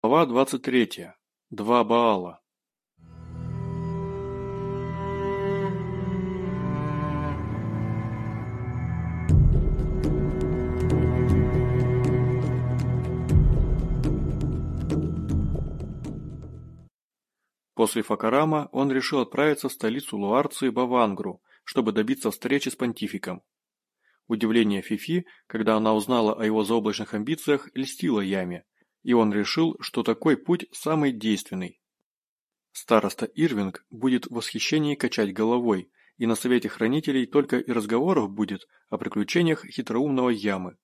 Глава 23. Два Баала. После Факарама он решил отправиться в столицу Луарции Бавангру, чтобы добиться встречи с понтификом. Удивление Фифи, когда она узнала о его заоблачных амбициях, льстило Яме, и он решил, что такой путь самый действенный. Староста Ирвинг будет в восхищении качать головой, и на совете хранителей только и разговоров будет о приключениях хитроумного Ямы.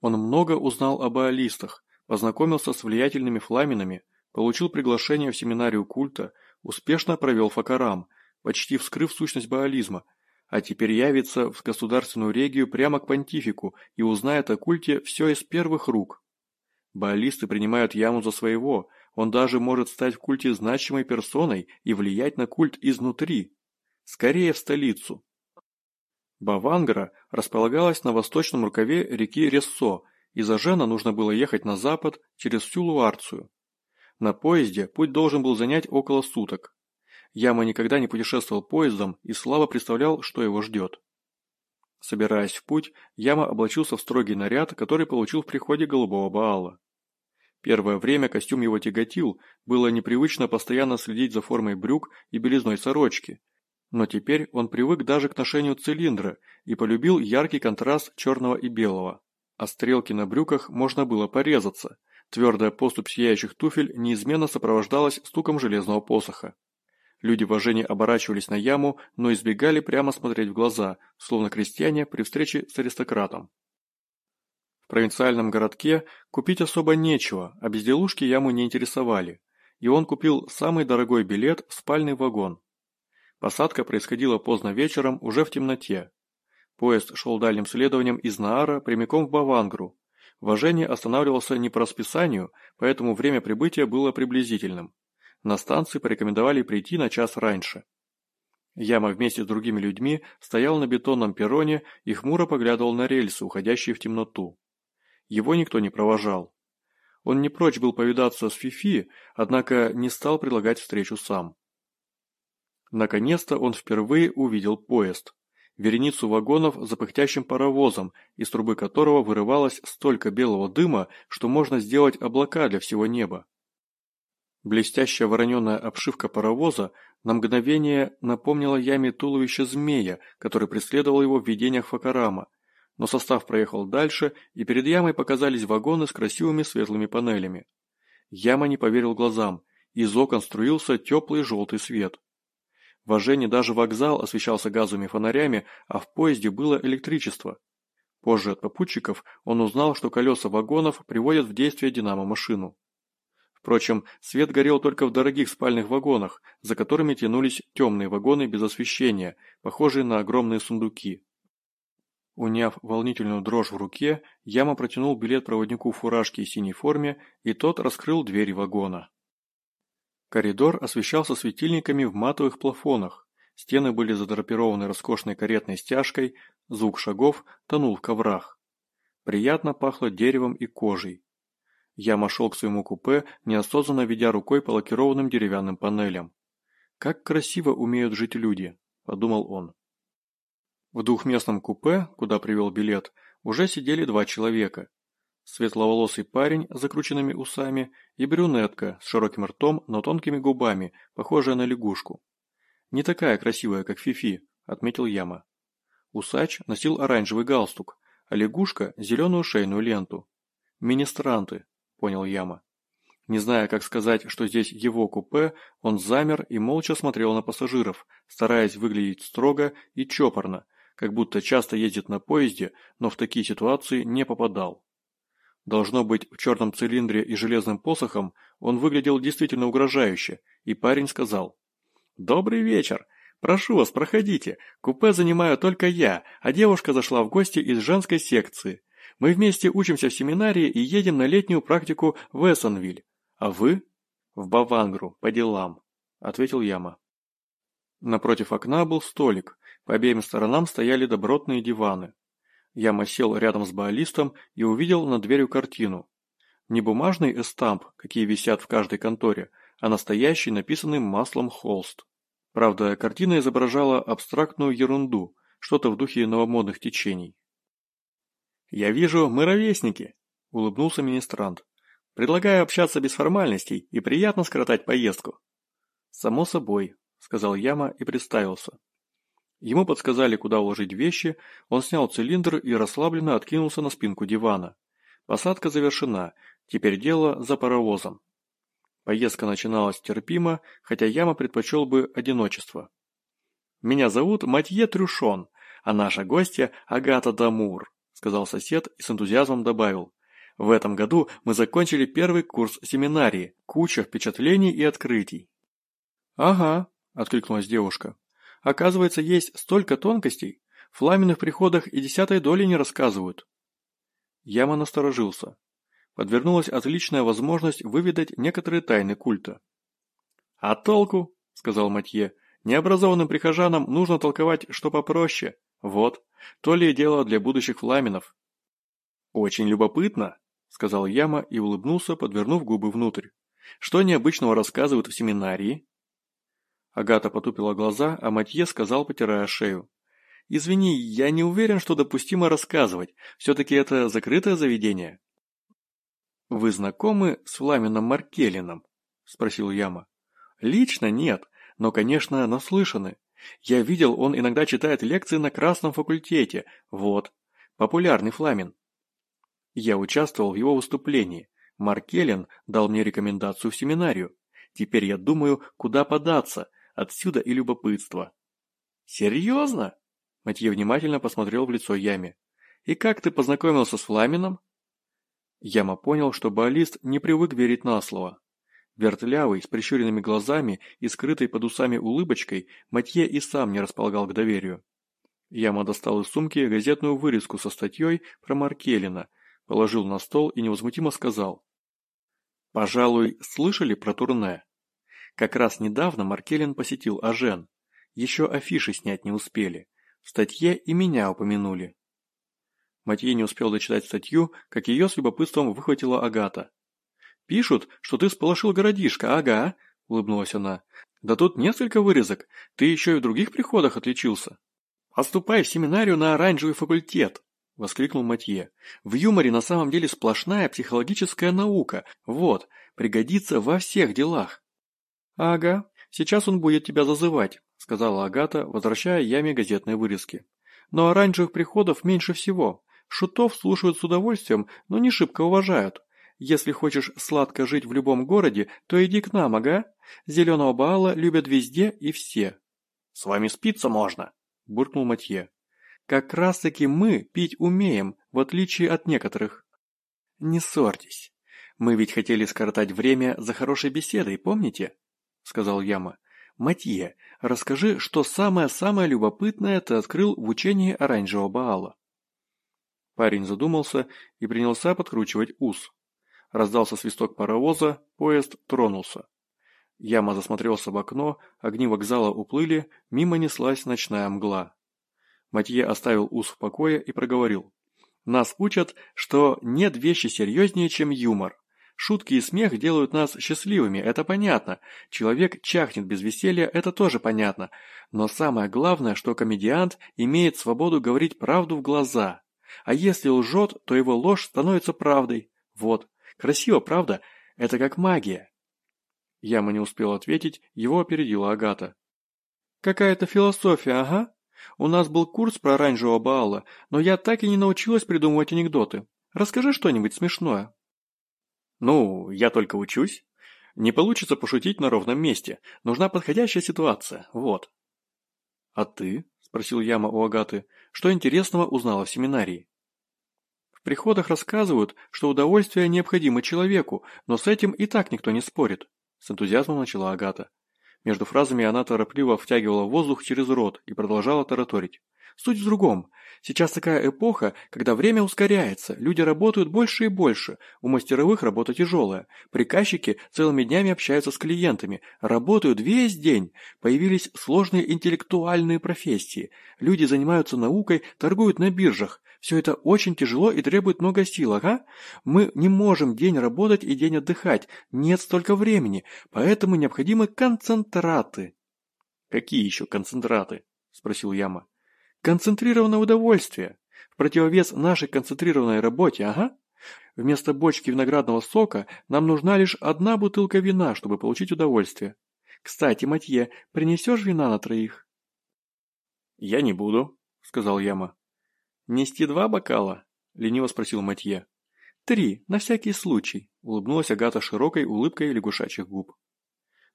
Он много узнал об аалистах, познакомился с влиятельными фламинами, получил приглашение в семинарию культа, успешно провел факарам, почти вскрыв сущность баализма, а теперь явится в государственную регию прямо к понтифику и узнает о культе все из первых рук. Баалисты принимают яму за своего, он даже может стать в культе значимой персоной и влиять на культ изнутри. Скорее в столицу. Бавангара располагалась на восточном рукаве реки Рессо, и за Жена нужно было ехать на запад через всю Луарцию. На поезде путь должен был занять около суток. Яма никогда не путешествовал поездом и слабо представлял, что его ждет. Собираясь в путь, Яма облачился в строгий наряд, который получил в приходе голубого Баала. Первое время костюм его тяготил, было непривычно постоянно следить за формой брюк и белизной сорочки. Но теперь он привык даже к ношению цилиндра и полюбил яркий контраст черного и белого. А стрелки на брюках можно было порезаться – Твердая поступь сияющих туфель неизменно сопровождалась стуком железного посоха. Люди в ожении оборачивались на яму, но избегали прямо смотреть в глаза, словно крестьяне при встрече с аристократом. В провинциальном городке купить особо нечего, а безделушки яму не интересовали, и он купил самый дорогой билет в спальный вагон. Посадка происходила поздно вечером, уже в темноте. Поезд шел дальним следованием из Наара прямиком в Бавангру, Вожение останавливался не по расписанию, поэтому время прибытия было приблизительным. На станции порекомендовали прийти на час раньше. Яма вместе с другими людьми стоял на бетонном перроне и хмуро поглядывал на рельсы, уходящие в темноту. Его никто не провожал. Он не прочь был повидаться с Фифи, однако не стал предлагать встречу сам. Наконец-то он впервые увидел поезд вереницу вагонов за пыхтящим паровозом, из трубы которого вырывалось столько белого дыма, что можно сделать облака для всего неба. Блестящая вороненая обшивка паровоза на мгновение напомнила яме туловище змея, который преследовал его в видениях Факарама, но состав проехал дальше, и перед ямой показались вагоны с красивыми светлыми панелями. Яма не поверил глазам, из окон струился теплый желтый свет. В Ажене даже вокзал освещался газовыми фонарями, а в поезде было электричество. Позже от попутчиков он узнал, что колеса вагонов приводят в действие динамо-машину. Впрочем, свет горел только в дорогих спальных вагонах, за которыми тянулись темные вагоны без освещения, похожие на огромные сундуки. Уняв волнительную дрожь в руке, Яма протянул билет проводнику в фуражке и синей форме, и тот раскрыл двери вагона. Коридор освещался светильниками в матовых плафонах, стены были задрапированы роскошной каретной стяжкой, звук шагов тонул в коврах. Приятно пахло деревом и кожей. Я шел к своему купе, неосознанно ведя рукой по лакированным деревянным панелям. «Как красиво умеют жить люди», – подумал он. В двухместном купе, куда привел билет, уже сидели два человека светловолосый парень с закрученными усами и брюнетка с широким ртом, но тонкими губами, похожая на лягушку. «Не такая красивая, как Фифи», – отметил Яма. Усач носил оранжевый галстук, а лягушка – зеленую шейную ленту. «Министранты», – понял Яма. Не зная, как сказать, что здесь его купе, он замер и молча смотрел на пассажиров, стараясь выглядеть строго и чопорно, как будто часто ездит на поезде, но в такие ситуации не попадал. Должно быть, в черном цилиндре и железным посохом он выглядел действительно угрожающе, и парень сказал. «Добрый вечер! Прошу вас, проходите. Купе занимаю только я, а девушка зашла в гости из женской секции. Мы вместе учимся в семинарии и едем на летнюю практику в Эссенвиль. А вы?» «В Бавангру, по делам», — ответил Яма. Напротив окна был столик, по обеим сторонам стояли добротные диваны. Яма сел рядом с баалистом и увидел над дверью картину. Не бумажный эстамп, какие висят в каждой конторе, а настоящий, написанный маслом холст. Правда, картина изображала абстрактную ерунду, что-то в духе новомодных течений. «Я вижу, мы ровесники», – улыбнулся министрант. «Предлагаю общаться без формальностей и приятно скоротать поездку». «Само собой», – сказал Яма и представился. Ему подсказали, куда уложить вещи, он снял цилиндр и расслабленно откинулся на спинку дивана. Посадка завершена, теперь дело за паровозом. Поездка начиналась терпимо, хотя Яма предпочел бы одиночество. «Меня зовут Матье Трюшон, а наша гостья Агата Дамур», сказал сосед и с энтузиазмом добавил. «В этом году мы закончили первый курс семинарии, куча впечатлений и открытий». «Ага», – откликнулась девушка. Оказывается, есть столько тонкостей. В фламенных приходах и десятой доли не рассказывают. Яма насторожился. Подвернулась отличная возможность выведать некоторые тайны культа. «А толку?» – сказал Матье. «Необразованным прихожанам нужно толковать что попроще. Вот, то ли дело для будущих фламенов». «Очень любопытно», – сказал Яма и улыбнулся, подвернув губы внутрь. «Что необычного рассказывают в семинарии?» Агата потупила глаза, а Матье сказал, потирая шею. «Извини, я не уверен, что допустимо рассказывать. Все-таки это закрытое заведение». «Вы знакомы с Фламином Маркелином?» – спросил Яма. «Лично нет, но, конечно, наслышаны. Я видел, он иногда читает лекции на Красном факультете. Вот. Популярный Фламин». Я участвовал в его выступлении. Маркелин дал мне рекомендацию в семинарию. Теперь я думаю, куда податься – Отсюда и любопытство. «Серьезно?» Матье внимательно посмотрел в лицо Яме. «И как ты познакомился с Фламином?» Яма понял, что баллист не привык верить на слово. Вертлявый, с прищуренными глазами и скрытой под усами улыбочкой, Матье и сам не располагал к доверию. Яма достал из сумки газетную вырезку со статьей про Маркелина, положил на стол и невозмутимо сказал. «Пожалуй, слышали про турне?» Как раз недавно Маркелин посетил Ажен. Еще афиши снять не успели. В статье и меня упомянули. Матье не успел дочитать статью, как ее с любопытством выхватила Агата. «Пишут, что ты сполошил городишко, ага», – улыбнулась она. «Да тут несколько вырезок, ты еще и в других приходах отличился». «Поступай в семинарию на оранжевый факультет», – воскликнул Матье. «В юморе на самом деле сплошная психологическая наука, вот, пригодится во всех делах». «Ага, сейчас он будет тебя зазывать», – сказала Агата, возвращая яме газетной вырезки. «Но оранжевых приходов меньше всего. Шутов слушают с удовольствием, но не шибко уважают. Если хочешь сладко жить в любом городе, то иди к нам, ага. Зеленого Баала любят везде и все». «С вами спиться можно», – буркнул Матье. «Как раз-таки мы пить умеем, в отличие от некоторых». «Не ссорьтесь. Мы ведь хотели скоротать время за хорошей беседой, помните?» – сказал Яма. «Матье, расскажи, что самое-самое любопытное ты открыл в учении оранжевого Баала». Парень задумался и принялся подкручивать ус. Раздался свисток паровоза, поезд тронулся. Яма засмотрелся в окно, огни вокзала уплыли, мимо неслась ночная мгла. Матье оставил ус в покое и проговорил. «Нас учат, что нет вещи серьезнее, чем юмор. Шутки и смех делают нас счастливыми, это понятно. Человек чахнет без веселья, это тоже понятно. Но самое главное, что комедиант имеет свободу говорить правду в глаза. А если лжет, то его ложь становится правдой. Вот. Красиво, правда? Это как магия. Яма не успел ответить, его опередила Агата. «Какая-то философия, ага. У нас был курс про оранжевого Баала, но я так и не научилась придумывать анекдоты. Расскажи что-нибудь смешное». «Ну, я только учусь. Не получится пошутить на ровном месте. Нужна подходящая ситуация. Вот». «А ты?» – спросил Яма у Агаты. «Что интересного узнала в семинарии?» В приходах рассказывают, что удовольствие необходимо человеку, но с этим и так никто не спорит. С энтузиазмом начала Агата. Между фразами она торопливо втягивала воздух через рот и продолжала тараторить. Суть в другом. Сейчас такая эпоха, когда время ускоряется, люди работают больше и больше, у мастеровых работа тяжелая, приказчики целыми днями общаются с клиентами, работают весь день, появились сложные интеллектуальные профессии, люди занимаются наукой, торгуют на биржах, Все это очень тяжело и требует много сил, ага? Мы не можем день работать и день отдыхать, нет столько времени, поэтому необходимы концентраты». «Какие еще концентраты?» – спросил Яма. «Концентрированное удовольствие. В противовес нашей концентрированной работе, ага. Вместо бочки виноградного сока нам нужна лишь одна бутылка вина, чтобы получить удовольствие. Кстати, Матье, принесешь вина на троих?» «Я не буду», — сказал Яма. «Нести два бокала?» — лениво спросил Матье. «Три, на всякий случай», — улыбнулась Агата широкой улыбкой лягушачьих губ.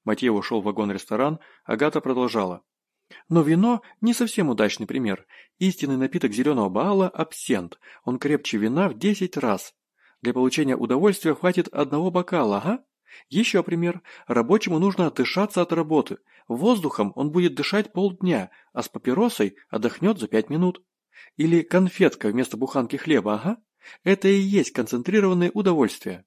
Матье ушел в вагон-ресторан, Агата продолжала. Но вино не совсем удачный пример. Истинный напиток зеленого Баала – абсент. Он крепче вина в десять раз. Для получения удовольствия хватит одного бокала, ага. Еще пример. Рабочему нужно отдышаться от работы. Воздухом он будет дышать полдня, а с папиросой отдохнет за пять минут. Или конфетка вместо буханки хлеба, ага. Это и есть концентрированное удовольствие.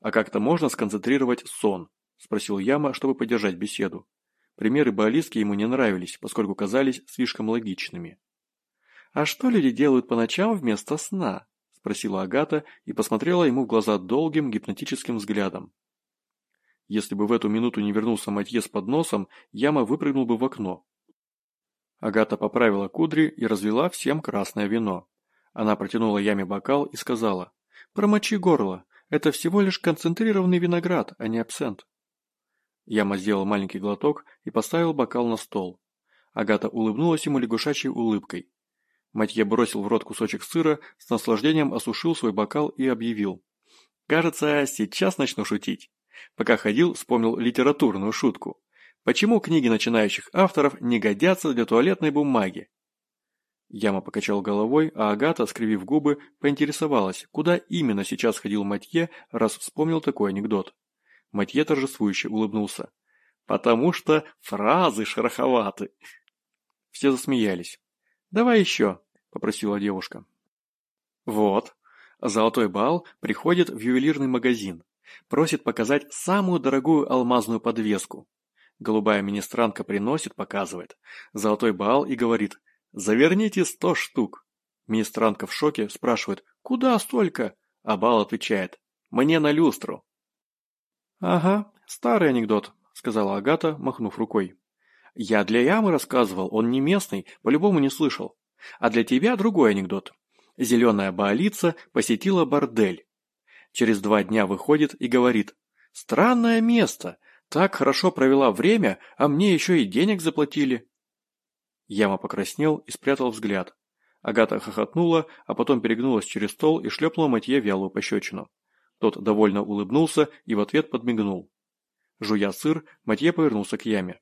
А как-то можно сконцентрировать сон? Спросил Яма, чтобы поддержать беседу. Примеры Баалиски ему не нравились, поскольку казались слишком логичными. «А что люди делают по ночам вместо сна?» – спросила Агата и посмотрела ему в глаза долгим гипнотическим взглядом. Если бы в эту минуту не вернулся Матье с подносом, Яма выпрыгнул бы в окно. Агата поправила кудри и разлила всем красное вино. Она протянула Яме бокал и сказала, «Промочи горло, это всего лишь концентрированный виноград, а не абсент». Яма сделал маленький глоток и поставил бокал на стол. Агата улыбнулась ему лягушачьей улыбкой. Матье бросил в рот кусочек сыра, с наслаждением осушил свой бокал и объявил. «Кажется, сейчас начну шутить». Пока ходил, вспомнил литературную шутку. Почему книги начинающих авторов не годятся для туалетной бумаги? Яма покачал головой, а Агата, скривив губы, поинтересовалась, куда именно сейчас ходил Матье, раз вспомнил такой анекдот. Матье торжествующе улыбнулся. «Потому что фразы шероховаты!» Все засмеялись. «Давай еще», — попросила девушка. «Вот». Золотой бал приходит в ювелирный магазин. Просит показать самую дорогую алмазную подвеску. Голубая министранка приносит, показывает. Золотой бал и говорит «Заверните сто штук». Министранка в шоке спрашивает «Куда столько?» А бал отвечает «Мне на люстру». «Ага, старый анекдот», — сказала Агата, махнув рукой. «Я для Ямы рассказывал, он не местный, по-любому не слышал. А для тебя другой анекдот. Зеленая баалица посетила бордель. Через два дня выходит и говорит, «Странное место, так хорошо провела время, а мне еще и денег заплатили». Яма покраснел и спрятал взгляд. Агата хохотнула, а потом перегнулась через стол и шлепнула Матье вялую пощечину. Тот довольно улыбнулся и в ответ подмигнул. Жуя сыр, Матье повернулся к яме.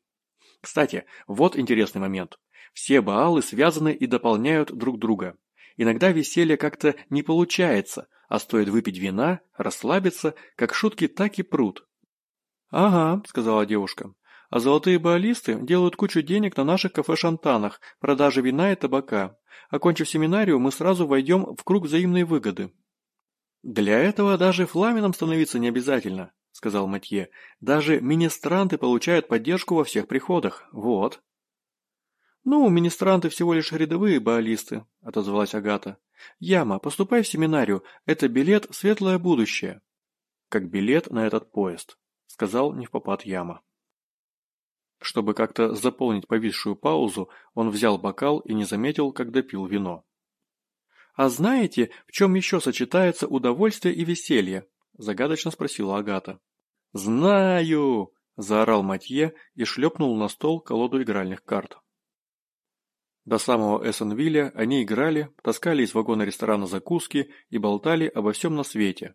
Кстати, вот интересный момент. Все баалы связаны и дополняют друг друга. Иногда веселье как-то не получается, а стоит выпить вина, расслабиться, как шутки так и прут. «Ага», — сказала девушка, — «а золотые баалисты делают кучу денег на наших кафе-шантанах, продаже вина и табака. Окончив семинарию, мы сразу войдем в круг взаимной выгоды». «Для этого даже фламеном становиться не обязательно», — сказал Матье. «Даже министранты получают поддержку во всех приходах. Вот». «Ну, министранты всего лишь рядовые баалисты», — отозвалась Агата. «Яма, поступай в семинарию. Это билет в светлое будущее». «Как билет на этот поезд», — сказал невпопад Яма. Чтобы как-то заполнить повисшую паузу, он взял бокал и не заметил, как допил вино. «А знаете, в чем еще сочетается удовольствие и веселье?» – загадочно спросила Агата. «Знаю!» – заорал Матье и шлепнул на стол колоду игральных карт. До самого Эссенвилля они играли, таскали из вагона ресторана закуски и болтали обо всем на свете.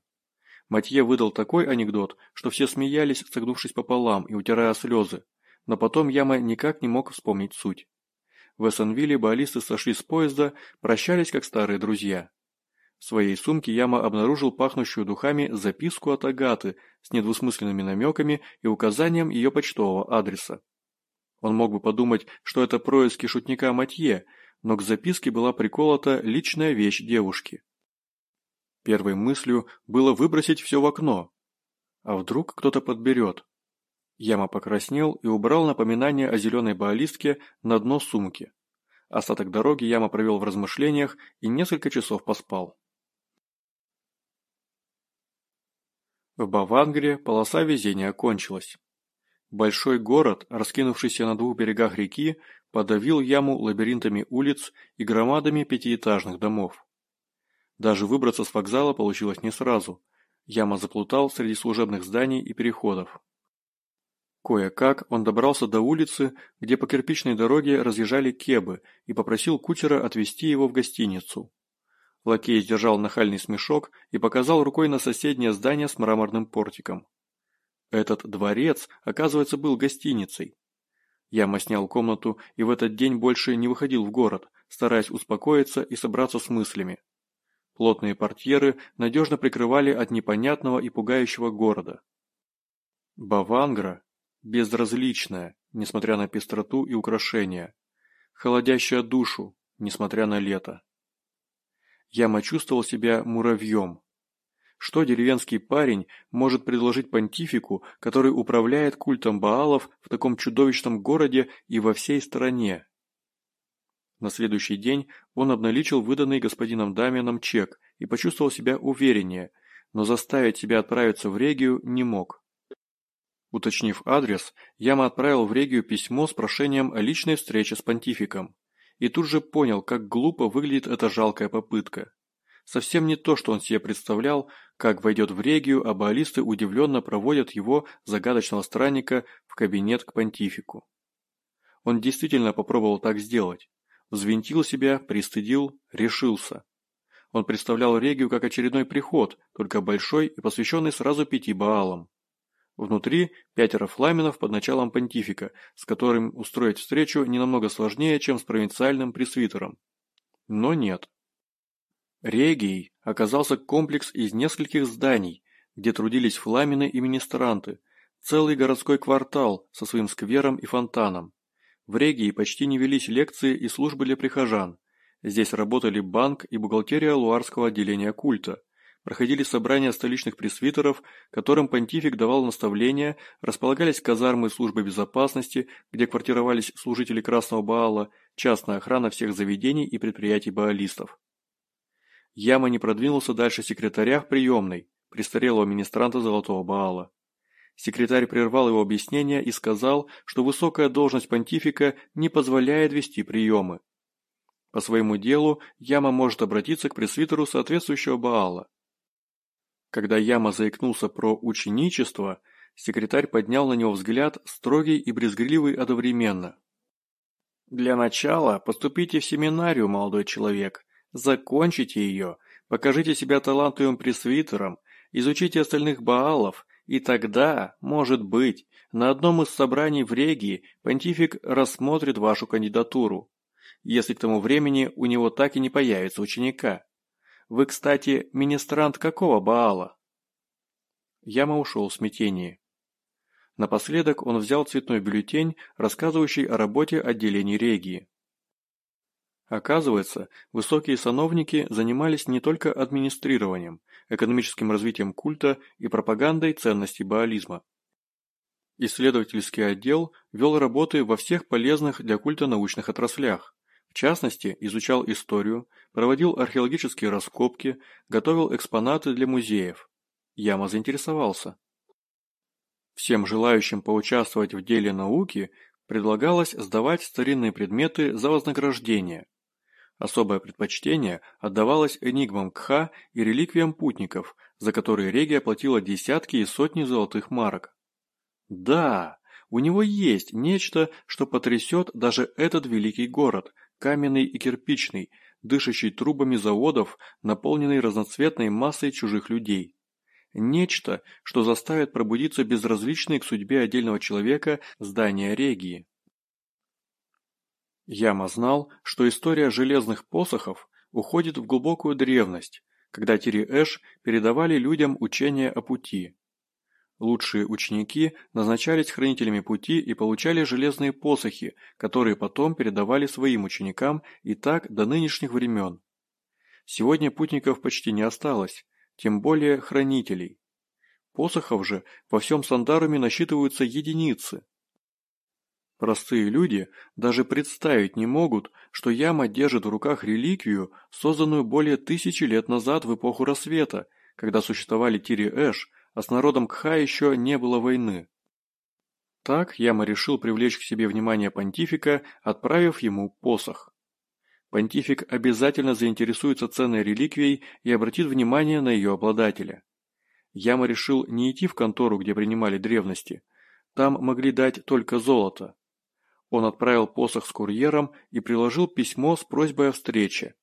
Матье выдал такой анекдот, что все смеялись, согнувшись пополам и утирая слезы, но потом Яма никак не мог вспомнить суть. В Эссенвилле баллисты сошли с поезда, прощались как старые друзья. В своей сумке Яма обнаружил пахнущую духами записку от Агаты с недвусмысленными намеками и указанием ее почтового адреса. Он мог бы подумать, что это происки шутника Матье, но к записке была приколота личная вещь девушки. Первой мыслью было выбросить все в окно. А вдруг кто-то подберет? Яма покраснел и убрал напоминание о зеленой баллистке на дно сумки. Остаток дороги Яма провел в размышлениях и несколько часов поспал. В Бавангре полоса везения кончилась. Большой город, раскинувшийся на двух берегах реки, подавил яму лабиринтами улиц и громадами пятиэтажных домов. Даже выбраться с вокзала получилось не сразу. Яма заплутал среди служебных зданий и переходов. Кое-как он добрался до улицы, где по кирпичной дороге разъезжали кебы, и попросил кучера отвезти его в гостиницу. Лакей сдержал нахальный смешок и показал рукой на соседнее здание с мраморным портиком. Этот дворец, оказывается, был гостиницей. Яма снял комнату и в этот день больше не выходил в город, стараясь успокоиться и собраться с мыслями. Плотные портьеры надежно прикрывали от непонятного и пугающего города. Бавангра безразличная, несмотря на пестроту и украшения, холодящая душу, несмотря на лето. Яма чувствовал себя муравьем. Что деревенский парень может предложить понтифику, который управляет культом Баалов в таком чудовищном городе и во всей стране? На следующий день он обналичил выданный господином Дамианом чек и почувствовал себя увереннее, но заставить себя отправиться в Регию не мог. Уточнив адрес, Яма отправил в Регию письмо с прошением о личной встрече с понтификом. И тут же понял, как глупо выглядит эта жалкая попытка. Совсем не то, что он себе представлял, как войдет в Регию, а баалисты удивленно проводят его, загадочного странника, в кабинет к понтифику. Он действительно попробовал так сделать. Взвинтил себя, пристыдил, решился. Он представлял Регию как очередной приход, только большой и посвященный сразу пяти Баалам. Внутри пятеро фламенов под началом понтифика, с которым устроить встречу не намного сложнее, чем с провинциальным пресвитером. Но нет. Регией оказался комплекс из нескольких зданий, где трудились фламины и министранты, целый городской квартал со своим сквером и фонтаном. В Регии почти не велись лекции и службы для прихожан. Здесь работали банк и бухгалтерия Луарского отделения культа, проходили собрания столичных пресвитеров, которым понтифик давал наставления, располагались казармы службы безопасности, где квартировались служители Красного Баала, частная охрана всех заведений и предприятий баалистов. Яма не продвинулся дальше секретаря в приемной, престарелого министранта Золотого Баала. Секретарь прервал его объяснение и сказал, что высокая должность понтифика не позволяет вести приемы. По своему делу Яма может обратиться к пресвитеру соответствующего Баала. Когда Яма заикнулся про ученичество, секретарь поднял на него взгляд, строгий и брезгливый одновременно. «Для начала поступите в семинарию, молодой человек, закончите ее, покажите себя талантливым пресвитером, изучите остальных баалов, и тогда, может быть, на одном из собраний в Регии понтифик рассмотрит вашу кандидатуру, если к тому времени у него так и не появится ученика. Вы, кстати, министрант какого Баала?» Яма ушел в смятении. Напоследок он взял цветной бюллетень, рассказывающий о работе отделений регии. Оказывается, высокие сановники занимались не только администрированием, экономическим развитием культа и пропагандой ценностей баализма. Исследовательский отдел вел работы во всех полезных для культа научных отраслях, в частности, изучал историю, проводил археологические раскопки, готовил экспонаты для музеев. Яма заинтересовался. Всем желающим поучаствовать в деле науки предлагалось сдавать старинные предметы за вознаграждение. Особое предпочтение отдавалось энигмам Кха и реликвиям путников, за которые регия платила десятки и сотни золотых марок. Да, у него есть нечто, что потрясет даже этот великий город, каменный и кирпичный, дышащий трубами заводов, наполненный разноцветной массой чужих людей. Нечто, что заставит пробудиться безразличные к судьбе отдельного человека здания регии. Яма знал, что история железных посохов уходит в глубокую древность, когда Тири-Эш передавали людям учение о пути. Лучшие ученики назначались хранителями пути и получали железные посохи, которые потом передавали своим ученикам и так до нынешних времен. Сегодня путников почти не осталось, тем более хранителей. Посохов же во всем Сандаруме насчитываются единицы. Простые люди даже представить не могут, что Яма держит в руках реликвию, созданную более тысячи лет назад в эпоху рассвета, когда существовали Тири-Эш, а с народом Кха еще не было войны. Так Яма решил привлечь к себе внимание понтифика, отправив ему посох. Понтифик обязательно заинтересуется ценной реликвией и обратит внимание на ее обладателя. Яма решил не идти в контору, где принимали древности. Там могли дать только золото. Он отправил посох с курьером и приложил письмо с просьбой о встрече.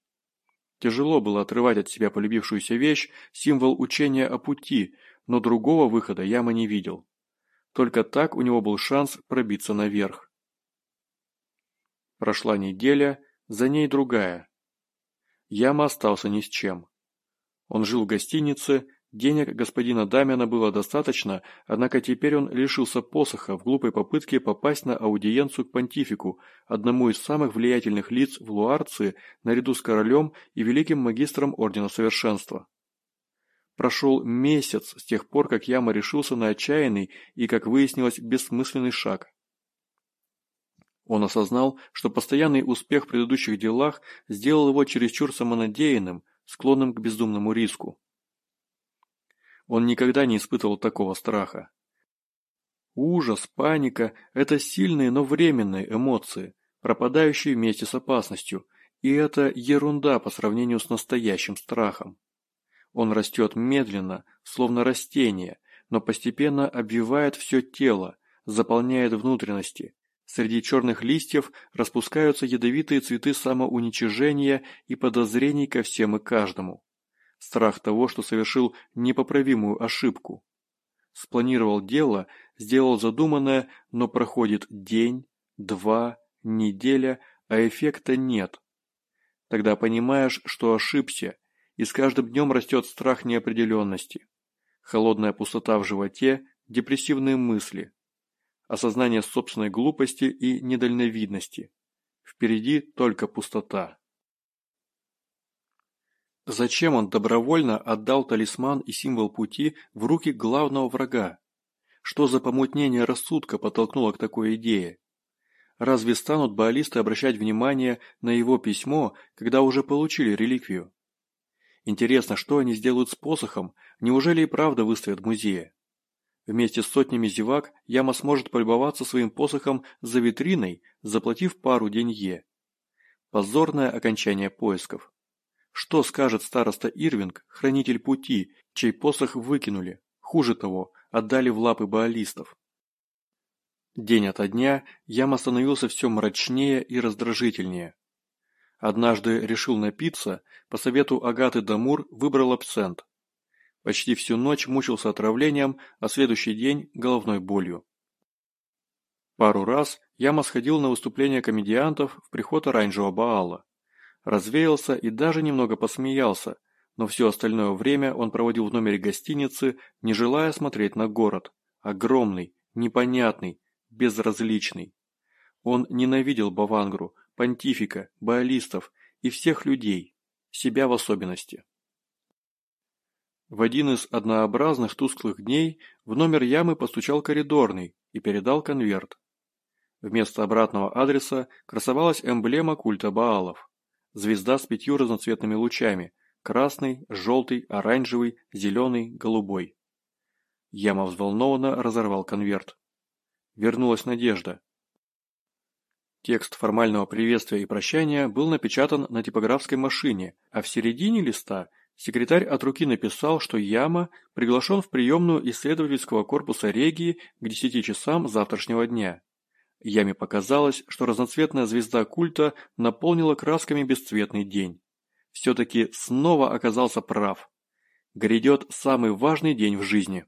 Тяжело было отрывать от себя полюбившуюся вещь, символ учения о пути, но другого выхода Яма не видел. Только так у него был шанс пробиться наверх. Прошла неделя, за ней другая. Яма остался ни с чем. Он жил в гостинице, Денег господина Дамиана было достаточно, однако теперь он лишился посоха в глупой попытке попасть на аудиенцию к понтифику, одному из самых влиятельных лиц в Луарции, наряду с королем и великим магистром Ордена Совершенства. Прошел месяц с тех пор, как Яма решился на отчаянный и, как выяснилось, бессмысленный шаг. Он осознал, что постоянный успех в предыдущих делах сделал его чересчур самонадеянным, склонным к бездумному риску. Он никогда не испытывал такого страха. Ужас, паника – это сильные, но временные эмоции, пропадающие вместе с опасностью, и это ерунда по сравнению с настоящим страхом. Он растет медленно, словно растение, но постепенно обвивает все тело, заполняет внутренности. Среди черных листьев распускаются ядовитые цветы самоуничижения и подозрений ко всем и каждому страх того, что совершил непоправимую ошибку. Спланировал дело, сделал задуманное, но проходит день, два, неделя, а эффекта нет. Тогда понимаешь, что ошибся, и с каждым днем растет страх неопределенности. Холодная пустота в животе, депрессивные мысли, осознание собственной глупости и недальновидности. Впереди только пустота. Зачем он добровольно отдал талисман и символ пути в руки главного врага? Что за помутнение рассудка подтолкнуло к такой идее? Разве станут баалисты обращать внимание на его письмо, когда уже получили реликвию? Интересно, что они сделают с посохом, неужели и правда выставят в музее? Вместе с сотнями зевак Яма сможет полюбоваться своим посохом за витриной, заплатив пару денье. Позорное окончание поисков. Что скажет староста Ирвинг, хранитель пути, чей посох выкинули, хуже того, отдали в лапы баалистов? День ото дня Яма становился все мрачнее и раздражительнее. Однажды решил напиться, по совету Агаты Дамур выбрал абсент. Почти всю ночь мучился отравлением, а следующий день – головной болью. Пару раз Яма сходил на выступления комедиантов в приход оранжевого Баала развеялся и даже немного посмеялся, но все остальное время он проводил в номере гостиницы, не желая смотреть на город. Огромный, непонятный, безразличный. Он ненавидел Бавангру, понтифика, баалистов и всех людей, себя в особенности. В один из однообразных тусклых дней в номер ямы постучал коридорный и передал конверт. Вместо обратного адреса красовалась эмблема культа Баалов. Звезда с пятью разноцветными лучами – красный, желтый, оранжевый, зеленый, голубой. Яма взволнованно разорвал конверт. Вернулась надежда. Текст формального приветствия и прощания был напечатан на типографской машине, а в середине листа секретарь от руки написал, что Яма приглашен в приемную исследовательского корпуса Регии к 10 часам завтрашнего дня. Яме показалось, что разноцветная звезда культа наполнила красками бесцветный день. Все-таки снова оказался прав. Грядет самый важный день в жизни.